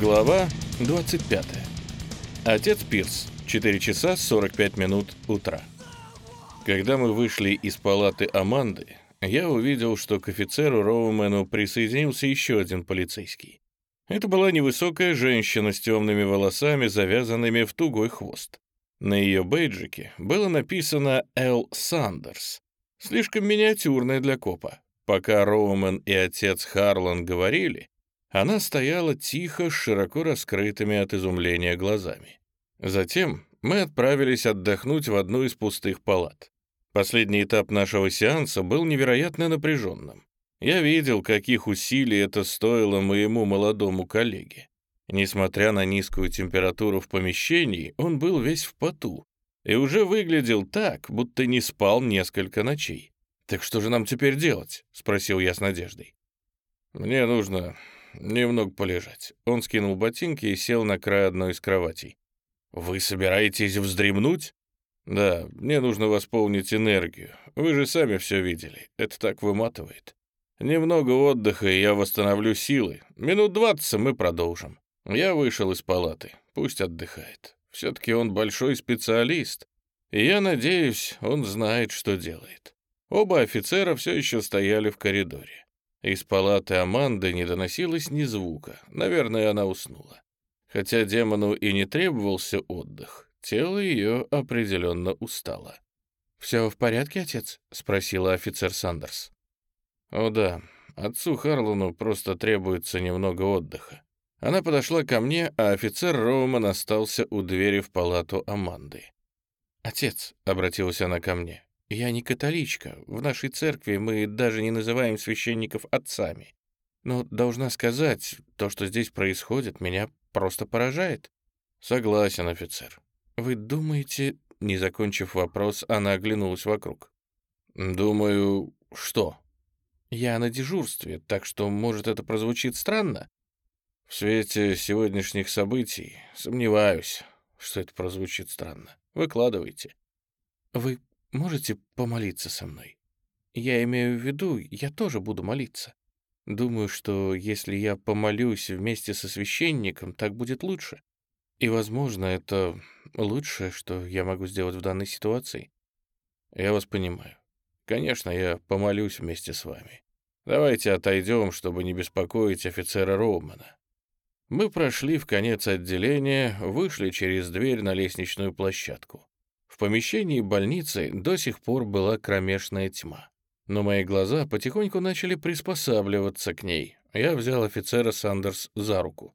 Глава 25. Отец Пирс. 4 часа 45 минут утра. Когда мы вышли из палаты Аманды, я увидел, что к офицеру Роумену присоединился еще один полицейский. Это была невысокая женщина с темными волосами, завязанными в тугой хвост. На ее бейджике было написано «Эл Сандерс», слишком миниатюрная для копа. Пока Роумен и отец Харлан говорили, она стояла тихо, широко раскрытыми от изумления глазами. Затем мы отправились отдохнуть в одну из пустых палат. Последний этап нашего сеанса был невероятно напряженным. Я видел, каких усилий это стоило моему молодому коллеге. Несмотря на низкую температуру в помещении, он был весь в поту и уже выглядел так, будто не спал несколько ночей. «Так что же нам теперь делать?» — спросил я с надеждой. «Мне нужно немного полежать». Он скинул ботинки и сел на край одной из кроватей. «Вы собираетесь вздремнуть?» «Да, мне нужно восполнить энергию. Вы же сами все видели. Это так выматывает. Немного отдыха, и я восстановлю силы. Минут двадцать мы продолжим». Я вышел из палаты. Пусть отдыхает. Все-таки он большой специалист. И я надеюсь, он знает, что делает. Оба офицера все еще стояли в коридоре. Из палаты Аманды не доносилось ни звука. Наверное, она уснула. Хотя демону и не требовался отдых, тело ее определенно устало. «Все в порядке, отец?» — спросила офицер Сандерс. «О да, отцу Харлану просто требуется немного отдыха». Она подошла ко мне, а офицер Роуман остался у двери в палату Аманды. «Отец», — обратилась она ко мне, я не католичка. В нашей церкви мы даже не называем священников отцами. Но должна сказать, то, что здесь происходит, меня просто поражает. Согласен, офицер. Вы думаете, не закончив вопрос, она оглянулась вокруг. Думаю, что? Я на дежурстве, так что, может, это прозвучит странно? В свете сегодняшних событий сомневаюсь, что это прозвучит странно. Выкладывайте. Вы можете помолиться со мной? Я имею в виду, я тоже буду молиться. Думаю, что если я помолюсь вместе со священником, так будет лучше. И, возможно, это лучшее, что я могу сделать в данной ситуации. Я вас понимаю. Конечно, я помолюсь вместе с вами. Давайте отойдем, чтобы не беспокоить офицера Роумана. Мы прошли в конец отделения, вышли через дверь на лестничную площадку. Помещении больницы до сих пор была кромешная тьма. Но мои глаза потихоньку начали приспосабливаться к ней. Я взял офицера Сандерс за руку.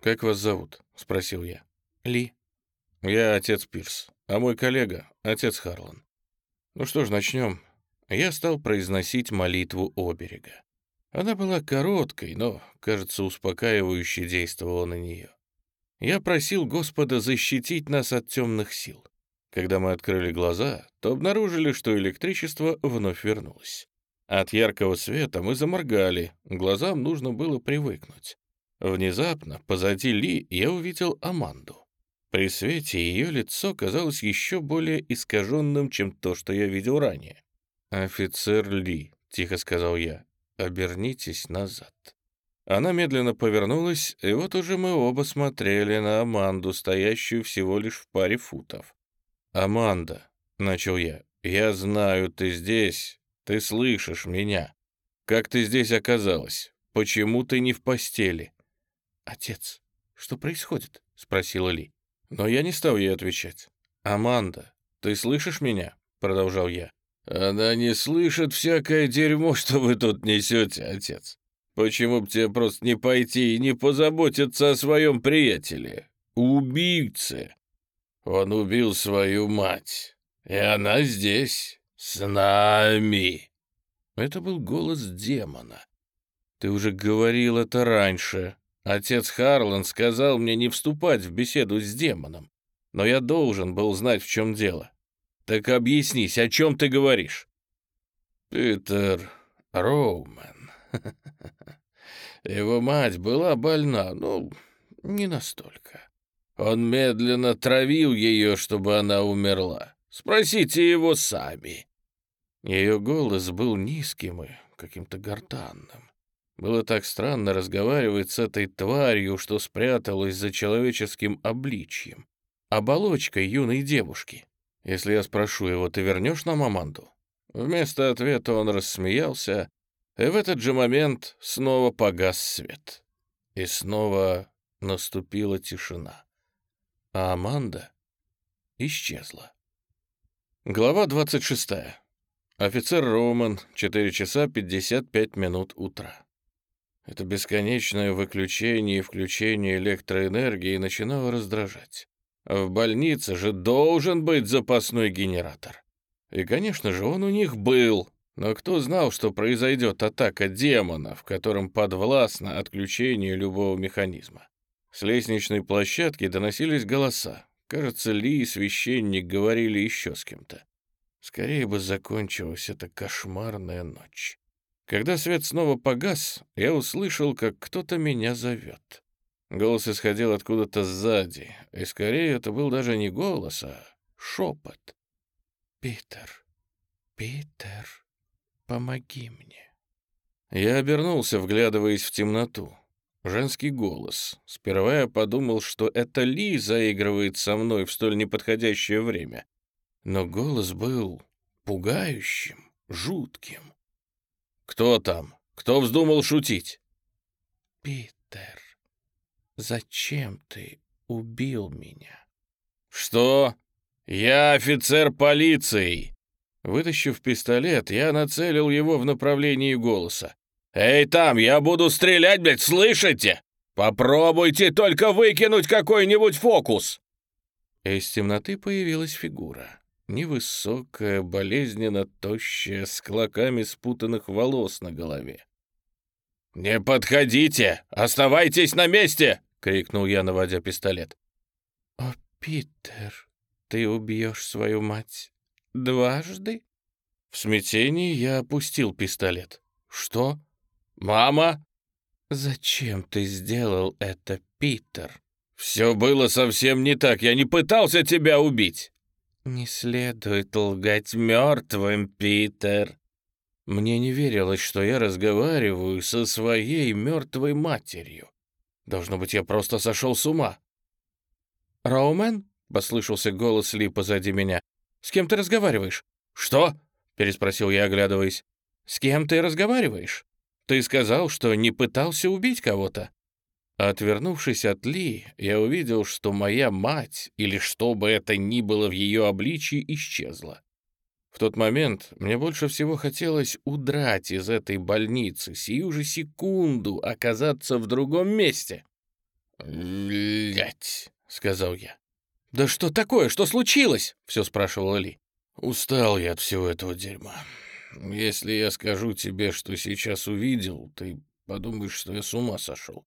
«Как вас зовут?» — спросил я. «Ли». «Я отец Пирс, а мой коллега — отец Харлан». «Ну что ж, начнем». Я стал произносить молитву оберега. Она была короткой, но, кажется, успокаивающе действовала на нее. Я просил Господа защитить нас от темных сил. Когда мы открыли глаза, то обнаружили, что электричество вновь вернулось. От яркого света мы заморгали, глазам нужно было привыкнуть. Внезапно, позади Ли, я увидел Аманду. При свете ее лицо казалось еще более искаженным, чем то, что я видел ранее. «Офицер Ли», — тихо сказал я, — «обернитесь назад». Она медленно повернулась, и вот уже мы оба смотрели на Аманду, стоящую всего лишь в паре футов. «Аманда», — начал я, — «я знаю, ты здесь, ты слышишь меня. Как ты здесь оказалась? Почему ты не в постели?» «Отец, что происходит?» — спросила Ли. Но я не стал ей отвечать. «Аманда, ты слышишь меня?» — продолжал я. «Она не слышит всякое дерьмо, что вы тут несете, отец. Почему бы тебе просто не пойти и не позаботиться о своем приятеле? Убийце!» Он убил свою мать, и она здесь, с нами. Это был голос демона. Ты уже говорил это раньше. Отец Харлан сказал мне не вступать в беседу с демоном, но я должен был знать, в чем дело. Так объяснись, о чем ты говоришь? Питер Роумен. Его мать была больна, ну, не настолько. Он медленно травил ее, чтобы она умерла. Спросите его сами». Ее голос был низким и каким-то гортанным. Было так странно разговаривать с этой тварью, что спряталась за человеческим обличьем, оболочкой юной девушки. Если я спрошу его, ты вернешь нам Аманду? Вместо ответа он рассмеялся, и в этот же момент снова погас свет. И снова наступила тишина. А Аманда исчезла. Глава 26. Офицер Роуман, 4 часа 55 минут утра. Это бесконечное выключение и включение электроэнергии начинало раздражать. В больнице же должен быть запасной генератор. И, конечно же, он у них был. Но кто знал, что произойдет атака демона, в котором подвластно отключение любого механизма? С лестничной площадки доносились голоса. Кажется, Ли и священник говорили еще с кем-то. Скорее бы закончилась эта кошмарная ночь. Когда свет снова погас, я услышал, как кто-то меня зовет. Голос исходил откуда-то сзади, и скорее это был даже не голос, а шепот. «Питер, Питер, помоги мне». Я обернулся, вглядываясь в темноту. Женский голос. Сперва я подумал, что это Ли заигрывает со мной в столь неподходящее время. Но голос был пугающим, жутким. «Кто там? Кто вздумал шутить?» «Питер, зачем ты убил меня?» «Что? Я офицер полиции!» Вытащив пистолет, я нацелил его в направлении голоса. «Эй, там, я буду стрелять, блядь, слышите? Попробуйте только выкинуть какой-нибудь фокус!» Из темноты появилась фигура. Невысокая, болезненно тощая, с клоками спутанных волос на голове. «Не подходите! Оставайтесь на месте!» — крикнул я, наводя пистолет. «О, Питер, ты убьешь свою мать дважды?» В смятении я опустил пистолет. «Что?» «Мама?» «Зачем ты сделал это, Питер?» «Все было совсем не так. Я не пытался тебя убить». «Не следует лгать мертвым, Питер». Мне не верилось, что я разговариваю со своей мертвой матерью. Должно быть, я просто сошел с ума. «Роумен?» — послышался голос Ли позади меня. «С кем ты разговариваешь?» «Что?» — переспросил я, оглядываясь. «С кем ты разговариваешь?» Ты сказал, что не пытался убить кого-то?» Отвернувшись от Ли, я увидел, что моя мать, или что бы это ни было в ее обличии, исчезла. В тот момент мне больше всего хотелось удрать из этой больницы, сию же секунду оказаться в другом месте. «Блядь», — сказал я. «Да что такое? Что случилось?» — все спрашивала Ли. «Устал я от всего этого дерьма. Если я скажу тебе, что сейчас увидел, ты подумаешь, что я с ума сошел.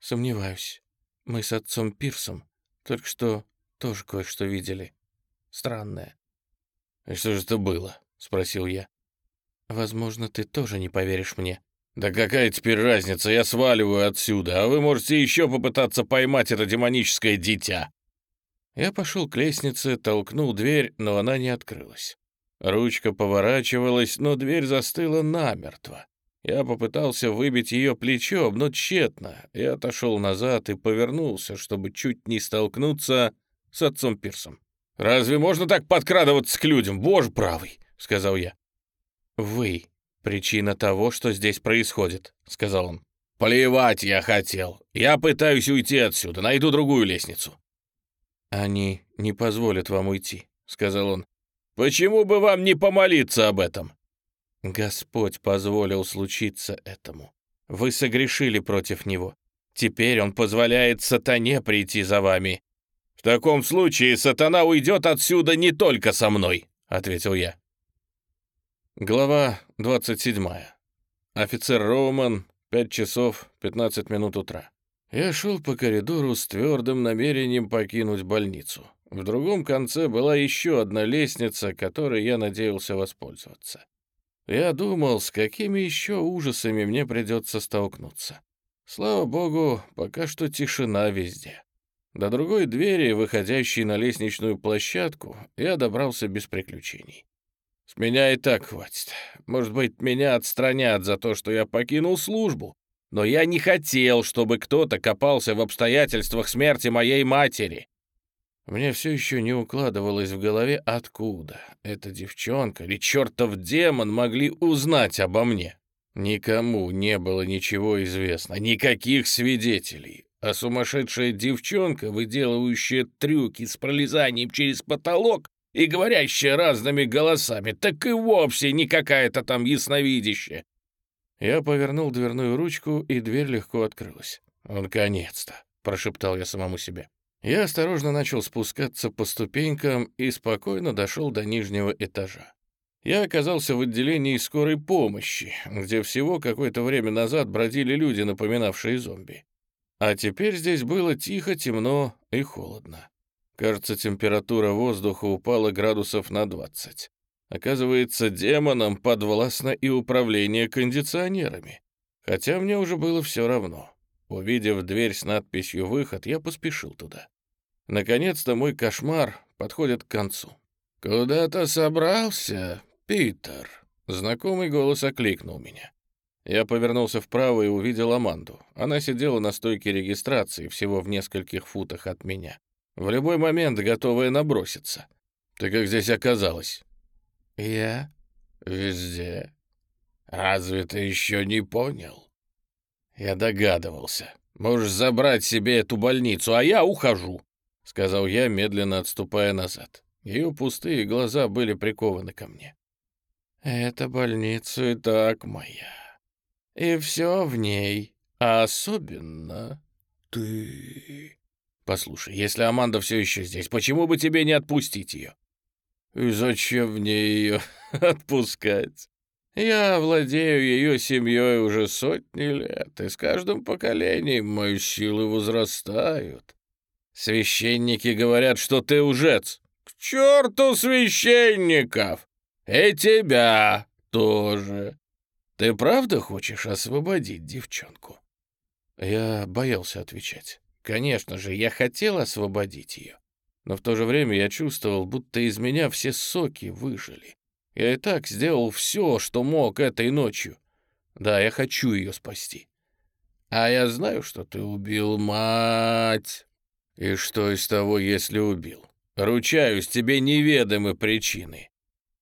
Сомневаюсь. Мы с отцом Пирсом только что тоже кое-что видели. Странное. И что же это было? Спросил я. Возможно, ты тоже не поверишь мне. Да какая теперь разница? Я сваливаю отсюда, а вы можете еще попытаться поймать это демоническое дитя. Я пошел к лестнице, толкнул дверь, но она не открылась. Ручка поворачивалась, но дверь застыла намертво. Я попытался выбить ее плечом, но тщетно. Я отошел назад и повернулся, чтобы чуть не столкнуться с отцом Пирсом. «Разве можно так подкрадываться к людям? Боже правый!» — сказал я. «Вы — причина того, что здесь происходит», — сказал он. «Плевать я хотел. Я пытаюсь уйти отсюда, найду другую лестницу». «Они не позволят вам уйти», — сказал он. Почему бы вам не помолиться об этом?» Господь позволил случиться этому. Вы согрешили против Него. Теперь Он позволяет сатане прийти за вами. «В таком случае сатана уйдет отсюда не только со мной», — ответил я. Глава 27. Офицер Роуман, 5 часов 15 минут утра. Я шел по коридору с твердым намерением покинуть больницу. В другом конце была еще одна лестница, которой я надеялся воспользоваться. Я думал, с какими еще ужасами мне придется столкнуться. Слава богу, пока что тишина везде. До другой двери, выходящей на лестничную площадку, я добрался без приключений. С меня и так хватит. Может быть, меня отстранят за то, что я покинул службу. Но я не хотел, чтобы кто-то копался в обстоятельствах смерти моей матери. Мне все еще не укладывалось в голове, откуда эта девчонка или чертов демон могли узнать обо мне. Никому не было ничего известно, никаких свидетелей. А сумасшедшая девчонка, выделывающая трюки с пролезанием через потолок и говорящая разными голосами, так и вовсе не какая-то там ясновидящая. Я повернул дверную ручку, и дверь легко открылась. «Наконец-то!» — прошептал я самому себе. Я осторожно начал спускаться по ступенькам и спокойно дошел до нижнего этажа. Я оказался в отделении скорой помощи, где всего какое-то время назад бродили люди, напоминавшие зомби. А теперь здесь было тихо, темно и холодно. Кажется, температура воздуха упала градусов на 20. Оказывается, демонам подвластно и управление кондиционерами. Хотя мне уже было все равно. Увидев дверь с надписью «Выход», я поспешил туда. Наконец-то мой кошмар подходит к концу. «Куда-то собрался?» «Питер!» — знакомый голос окликнул меня. Я повернулся вправо и увидел Аманду. Она сидела на стойке регистрации всего в нескольких футах от меня. В любой момент готовая наброситься. «Ты как здесь оказалась?» «Я?» «Везде. Разве ты еще не понял?» «Я догадывался. Можешь забрать себе эту больницу, а я ухожу», — сказал я, медленно отступая назад. Ее пустые глаза были прикованы ко мне. Эта больница и так моя. И все в ней, а особенно ты. Послушай, если Аманда все еще здесь, почему бы тебе не отпустить ее? И зачем мне ее отпускать? Я владею ее семьей уже сотни лет, и с каждым поколением мои силы возрастают. Священники говорят, что ты ужец. К черту священников! «И тебя тоже. Ты правда хочешь освободить девчонку?» Я боялся отвечать. Конечно же, я хотел освободить ее. Но в то же время я чувствовал, будто из меня все соки выжили. Я и так сделал все, что мог этой ночью. Да, я хочу ее спасти. А я знаю, что ты убил мать. И что из того, если убил? Ручаюсь, тебе неведомы причины.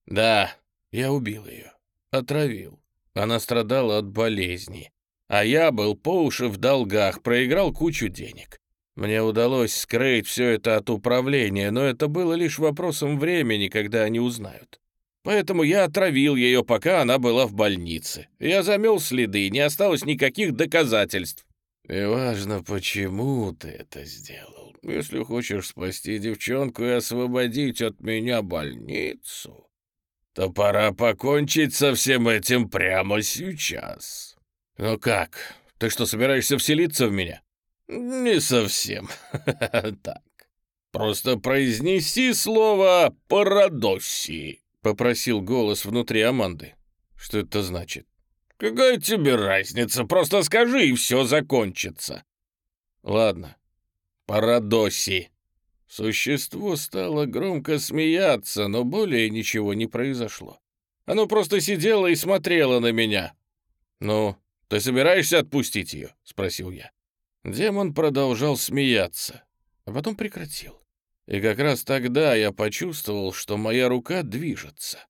Да, я убил ее, отравил. Она страдала от болезни. А я был по уши в долгах, проиграл кучу денег. Мне удалось скрыть все это от управления, но это было лишь вопросом времени, когда они узнают. Поэтому я отравил ее, пока она была в больнице. Я замел следы, не осталось никаких доказательств. И важно, почему ты это сделал. Если хочешь спасти девчонку и освободить от меня больницу, то пора покончить со всем этим прямо сейчас. Ну как, ты что, собираешься вселиться в меня? Не совсем. Так. Просто произнеси слово «парадосси», — попросил голос внутри Аманды. Что это значит? Какая тебе разница? Просто скажи, и все закончится. Ладно. Парадоси. Существо стало громко смеяться, но более ничего не произошло. Оно просто сидело и смотрело на меня. «Ну, ты собираешься отпустить ее?» — спросил я. Демон продолжал смеяться, а потом прекратил. И как раз тогда я почувствовал, что моя рука движется.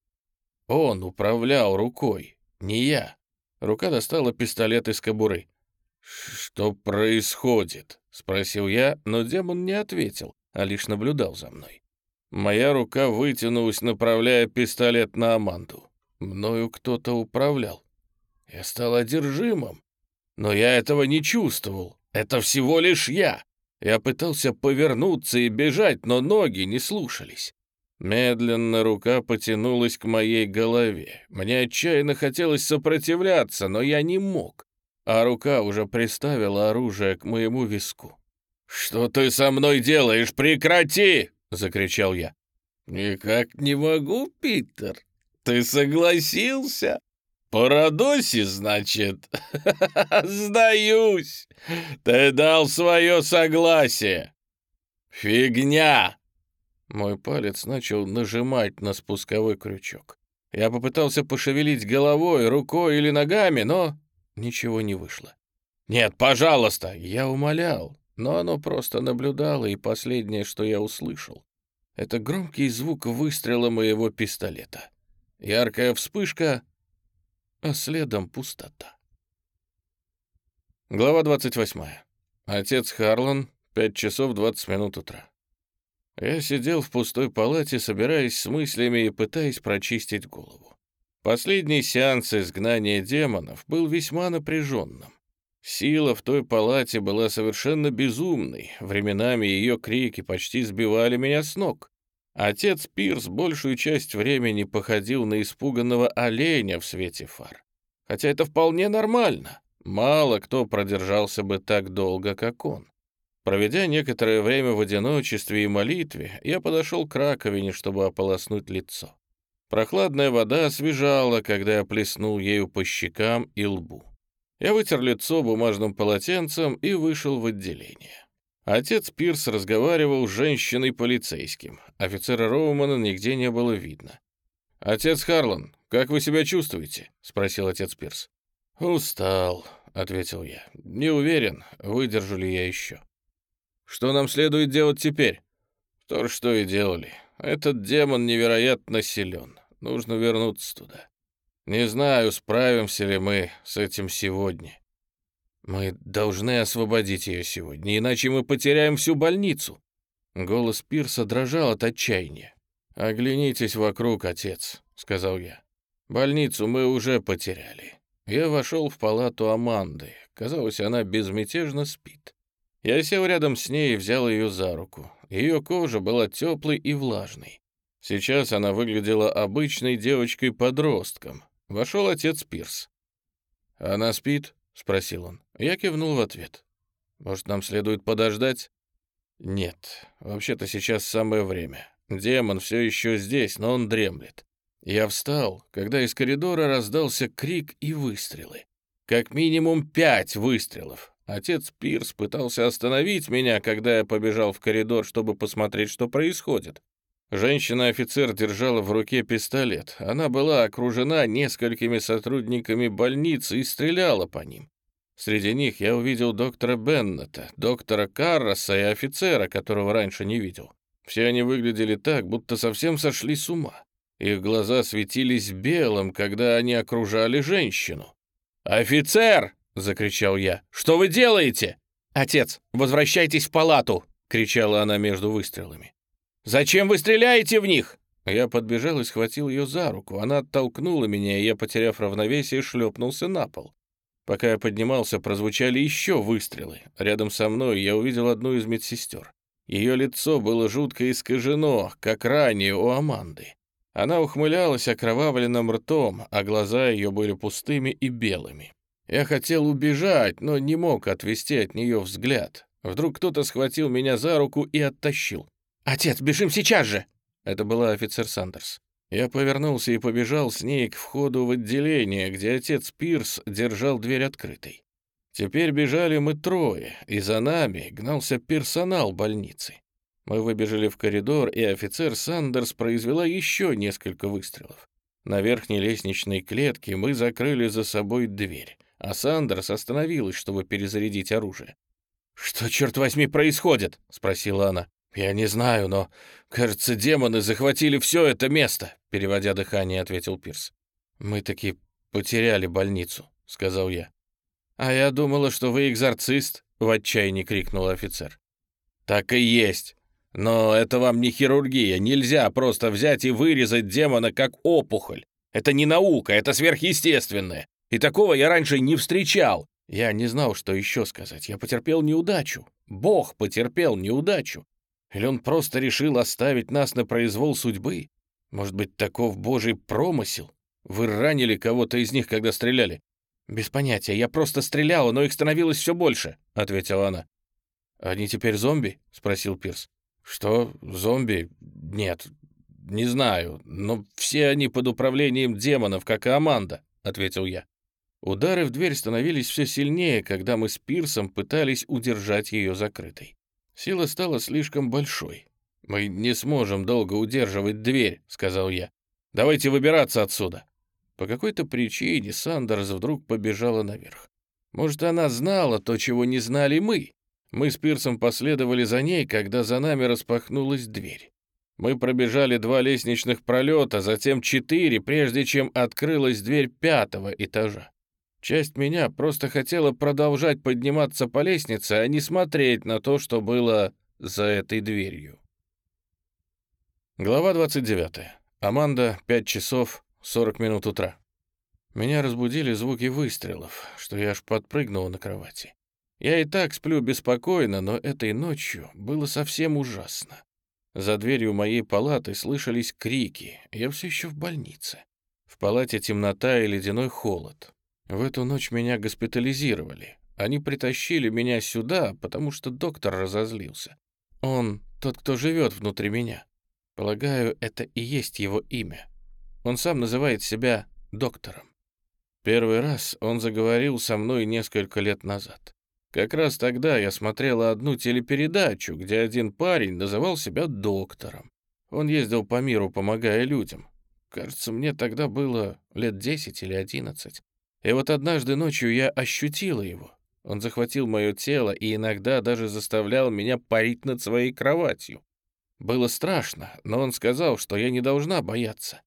Он управлял рукой, не я. Рука достала пистолет из кобуры. «Что происходит?» — спросил я, но демон не ответил а лишь наблюдал за мной. Моя рука вытянулась, направляя пистолет на Аманду. Мною кто-то управлял. Я стал одержимым. Но я этого не чувствовал. Это всего лишь я. Я пытался повернуться и бежать, но ноги не слушались. Медленно рука потянулась к моей голове. Мне отчаянно хотелось сопротивляться, но я не мог. А рука уже приставила оружие к моему виску. «Что ты со мной делаешь? Прекрати!» — закричал я. «Никак не могу, Питер. Ты согласился? Парадоси, значит? Сдаюсь. Ты дал свое согласие. Фигня!» Мой палец начал нажимать на спусковой крючок. Я попытался пошевелить головой, рукой или ногами, но ничего не вышло. «Нет, пожалуйста!» Я умолял, но оно просто наблюдало, и последнее, что я услышал, это громкий звук выстрела моего пистолета. Яркая вспышка, а следом пустота. Глава 28. Отец Харлан, 5 часов 20 минут утра. Я сидел в пустой палате, собираясь с мыслями и пытаясь прочистить голову. Последний сеанс изгнания демонов был весьма напряженным. Сила в той палате была совершенно безумной, временами ее крики почти сбивали меня с ног. Отец Пирс большую часть времени походил на испуганного оленя в свете фар. Хотя это вполне нормально. Мало кто продержался бы так долго, как он. Проведя некоторое время в одиночестве и молитве, я подошел к раковине, чтобы ополоснуть лицо. Прохладная вода освежала, когда я плеснул ею по щекам и лбу. Я вытер лицо бумажным полотенцем и вышел в отделение. Отец Пирс разговаривал с женщиной-полицейским. Офицера Роумана нигде не было видно. «Отец Харлан, как вы себя чувствуете?» — спросил отец Пирс. «Устал», — ответил я. «Не уверен, выдержу ли я еще». «Что нам следует делать теперь?» «То, что и делали. Этот демон невероятно силен. Нужно вернуться туда. Не знаю, справимся ли мы с этим сегодня. Мы должны освободить ее сегодня, иначе мы потеряем всю больницу. Голос Пирса дрожал от отчаяния. «Оглянитесь вокруг, отец», — сказал я. «Больницу мы уже потеряли». Я вошел в палату Аманды. Казалось, она безмятежно спит. Я сел рядом с ней и взял ее за руку. Ее кожа была теплой и влажной. Сейчас она выглядела обычной девочкой-подростком, Вошел отец Пирс. «Она спит?» — спросил он. Я кивнул в ответ. «Может, нам следует подождать?» «Нет, вообще-то сейчас самое время. Демон все еще здесь, но он дремлет. Я встал, когда из коридора раздался крик и выстрелы. Как минимум пять выстрелов. Отец Пирс пытался остановить меня, когда я побежал в коридор, чтобы посмотреть, что происходит. Женщина-офицер держала в руке пистолет. Она была окружена несколькими сотрудниками больницы и стреляла по ним. Среди них я увидел доктора Беннета, доктора Карроса и офицера, которого раньше не видел. Все они выглядели так, будто совсем сошли с ума. Их глаза светились белым, когда они окружали женщину. «Офицер!» — закричал я. «Что вы делаете?» «Отец, возвращайтесь в палату!» — кричала она между выстрелами. «Зачем вы стреляете в них?» Я подбежал и схватил ее за руку. Она оттолкнула меня, и я, потеряв равновесие, шлепнулся на пол. Пока я поднимался, прозвучали еще выстрелы. Рядом со мной я увидел одну из медсестер. Ее лицо было жутко искажено, как ранее у Аманды. Она ухмылялась окровавленным ртом, а глаза ее были пустыми и белыми. Я хотел убежать, но не мог отвести от нее взгляд. Вдруг кто-то схватил меня за руку и оттащил. «Отец, бежим сейчас же!» Это была офицер Сандерс. Я повернулся и побежал с ней к входу в отделение, где отец Пирс держал дверь открытой. Теперь бежали мы трое, и за нами гнался персонал больницы. Мы выбежали в коридор, и офицер Сандерс произвела еще несколько выстрелов. На верхней лестничной клетке мы закрыли за собой дверь, а Сандерс остановилась, чтобы перезарядить оружие. «Что, черт возьми, происходит?» — спросила она. «Я не знаю, но, кажется, демоны захватили все это место», — переводя дыхание, ответил Пирс. «Мы таки потеряли больницу», — сказал я. «А я думала, что вы экзорцист», — в отчаянии крикнул офицер. «Так и есть. Но это вам не хирургия. Нельзя просто взять и вырезать демона как опухоль. Это не наука, это сверхъестественное. И такого я раньше не встречал. Я не знал, что еще сказать. Я потерпел неудачу. Бог потерпел неудачу. Или он просто решил оставить нас на произвол судьбы? Может быть, таков божий промысел? Вы ранили кого-то из них, когда стреляли? Без понятия, я просто стреляла, но их становилось все больше, ответила она. Они теперь зомби? спросил Пирс. Что, зомби? Нет, не знаю, но все они под управлением демонов, как и Аманда, ответил я. Удары в дверь становились все сильнее, когда мы с Пирсом пытались удержать ее закрытой. Сила стала слишком большой. «Мы не сможем долго удерживать дверь», — сказал я. Давайте выбираться отсюда!» По какой-то причине Сандерс вдруг побежала наверх. Может, она знала то, чего не знали мы. Мы с Пирсом последовали за ней, когда за нами распахнулась дверь. Мы пробежали два лестничных пролета, затем четыре, прежде чем открылась дверь пятого этажа. Часть меня просто хотела продолжать подниматься по лестнице, а не смотреть на то, что было за этой дверью. Глава 29. Аманда, 5 часов 40 минут утра. Меня разбудили звуки выстрелов, что я аж подпрыгнула на кровати. Я и так сплю беспокойно, но этой ночью было совсем ужасно. За дверью моей палаты слышались крики. Я все еще в больнице. В палате темнота и ледяной холод. В эту ночь меня госпитализировали. Они притащили меня сюда, потому что доктор разозлился. Он тот, кто живет внутри меня. Полагаю, это и есть его имя. Он сам называет себя доктором. Первый раз он заговорил со мной несколько лет назад. Как раз тогда я смотрела одну телепередачу, где один парень называл себя доктором. Он ездил по миру, помогая людям. Кажется, мне тогда было лет 10 или 11. И вот однажды ночью я ощутила его. Он захватил мое тело и иногда даже заставлял меня парить над своей кроватью. Было страшно, но он сказал, что я не должна бояться.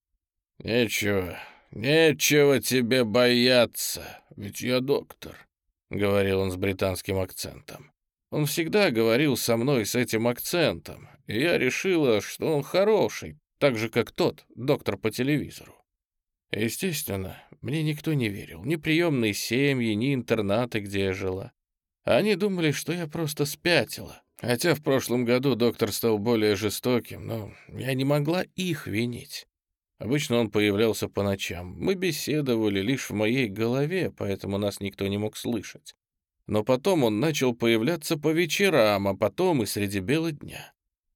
«Нечего, «Нечего тебе бояться, ведь я доктор», — говорил он с британским акцентом. Он всегда говорил со мной с этим акцентом, и я решила, что он хороший, так же, как тот, доктор по телевизору. Естественно, мне никто не верил, ни приемные семьи, ни интернаты, где я жила. Они думали, что я просто спятила. Хотя в прошлом году доктор стал более жестоким, но я не могла их винить. Обычно он появлялся по ночам. Мы беседовали лишь в моей голове, поэтому нас никто не мог слышать. Но потом он начал появляться по вечерам, а потом и среди бела дня.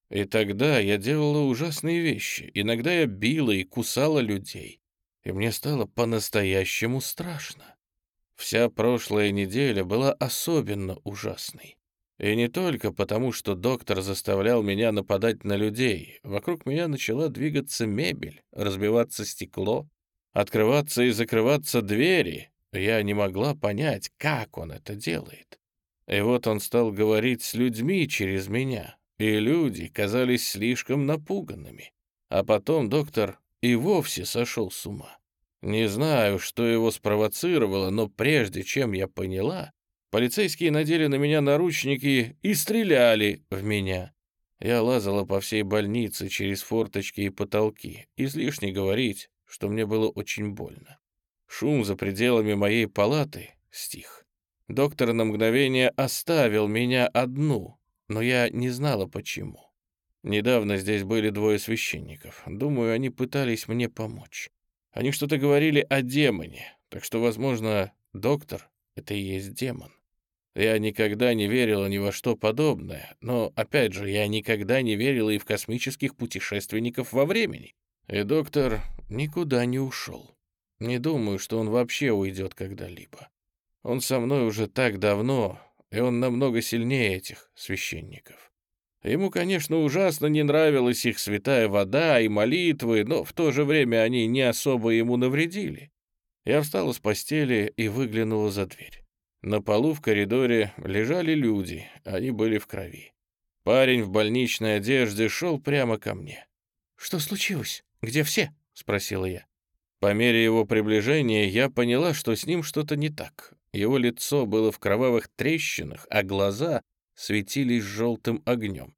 И тогда я делала ужасные вещи. Иногда я била и кусала людей. И мне стало по-настоящему страшно. Вся прошлая неделя была особенно ужасной. И не только потому, что доктор заставлял меня нападать на людей. Вокруг меня начала двигаться мебель, разбиваться стекло, открываться и закрываться двери. Я не могла понять, как он это делает. И вот он стал говорить с людьми через меня, и люди казались слишком напуганными. А потом доктор и вовсе сошел с ума. Не знаю, что его спровоцировало, но прежде чем я поняла, Полицейские надели на меня наручники и стреляли в меня. Я лазала по всей больнице через форточки и потолки. Излишне говорить, что мне было очень больно. Шум за пределами моей палаты стих. Доктор на мгновение оставил меня одну, но я не знала почему. Недавно здесь были двое священников. Думаю, они пытались мне помочь. Они что-то говорили о демоне, так что, возможно, доктор — это и есть демон. Я никогда не верила ни во что подобное, но, опять же, я никогда не верила и в космических путешественников во времени. И доктор никуда не ушел. Не думаю, что он вообще уйдет когда-либо. Он со мной уже так давно, и он намного сильнее этих священников. Ему, конечно, ужасно не нравилась их святая вода и молитвы, но в то же время они не особо ему навредили. Я встала с постели и выглянула за дверь. На полу в коридоре лежали люди, они были в крови. Парень в больничной одежде шел прямо ко мне. «Что случилось? Где все?» — спросила я. По мере его приближения я поняла, что с ним что-то не так. Его лицо было в кровавых трещинах, а глаза светились желтым огнем.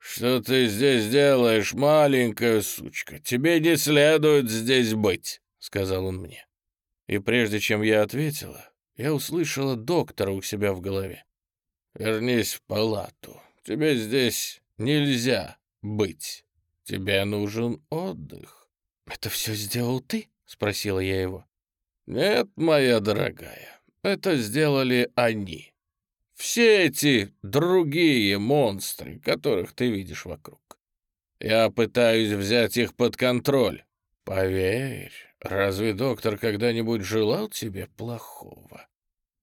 «Что ты здесь делаешь, маленькая сучка? Тебе не следует здесь быть», — сказал он мне. И прежде чем я ответила, я услышала доктора у себя в голове. «Вернись в палату. Тебе здесь нельзя быть. Тебе нужен отдых». «Это все сделал ты?» — спросила я его. «Нет, моя дорогая, это сделали они. Все эти другие монстры, которых ты видишь вокруг. Я пытаюсь взять их под контроль. Поверь, разве доктор когда-нибудь желал тебе плохого?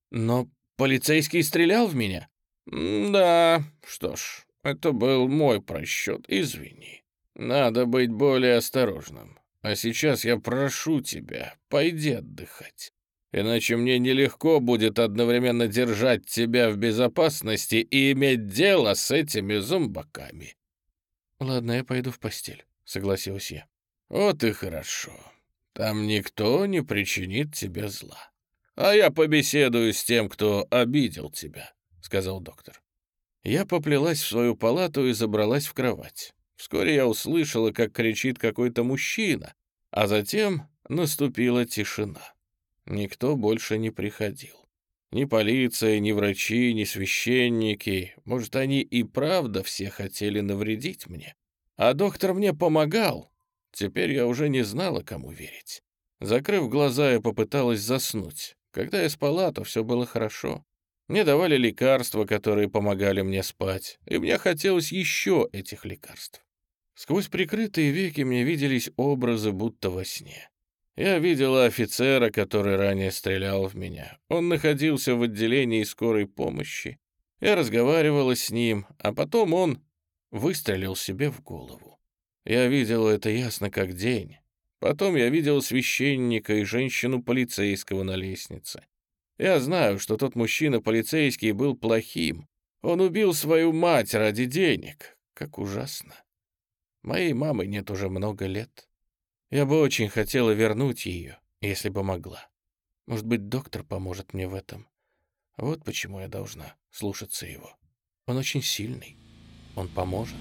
Но полицейский стрелял в меня? Да, что ж, это был мой просчет, извини. Надо быть более осторожным. А сейчас я прошу тебя, пойди отдыхать. Иначе мне нелегко будет одновременно держать тебя в безопасности и иметь дело с этими зомбаками». «Ладно, я пойду в постель», — согласилась я. «Вот и хорошо. Там никто не причинит тебе зла. А я побеседую с тем, кто обидел тебя», — сказал доктор. Я поплелась в свою палату и забралась в кровать. Вскоре я услышала, как кричит какой-то мужчина, а затем наступила тишина. Никто больше не приходил. Ни полиция, ни врачи, ни священники. Может, они и правда все хотели навредить мне. А доктор мне помогал. Теперь я уже не знала, кому верить. Закрыв глаза, я попыталась заснуть. Когда я спала, то все было хорошо. Мне давали лекарства, которые помогали мне спать, и мне хотелось еще этих лекарств. Сквозь прикрытые веки мне виделись образы, будто во сне. Я видела офицера, который ранее стрелял в меня. Он находился в отделении скорой помощи. Я разговаривала с ним, а потом он выстрелил себе в голову. Я видела это ясно как день. Потом я видел священника и женщину полицейского на лестнице. Я знаю, что тот мужчина полицейский был плохим. Он убил свою мать ради денег. Как ужасно. Моей мамы нет уже много лет. Я бы очень хотела вернуть ее, если бы могла. Может быть, доктор поможет мне в этом. Вот почему я должна слушаться его. Он очень сильный. Он поможет.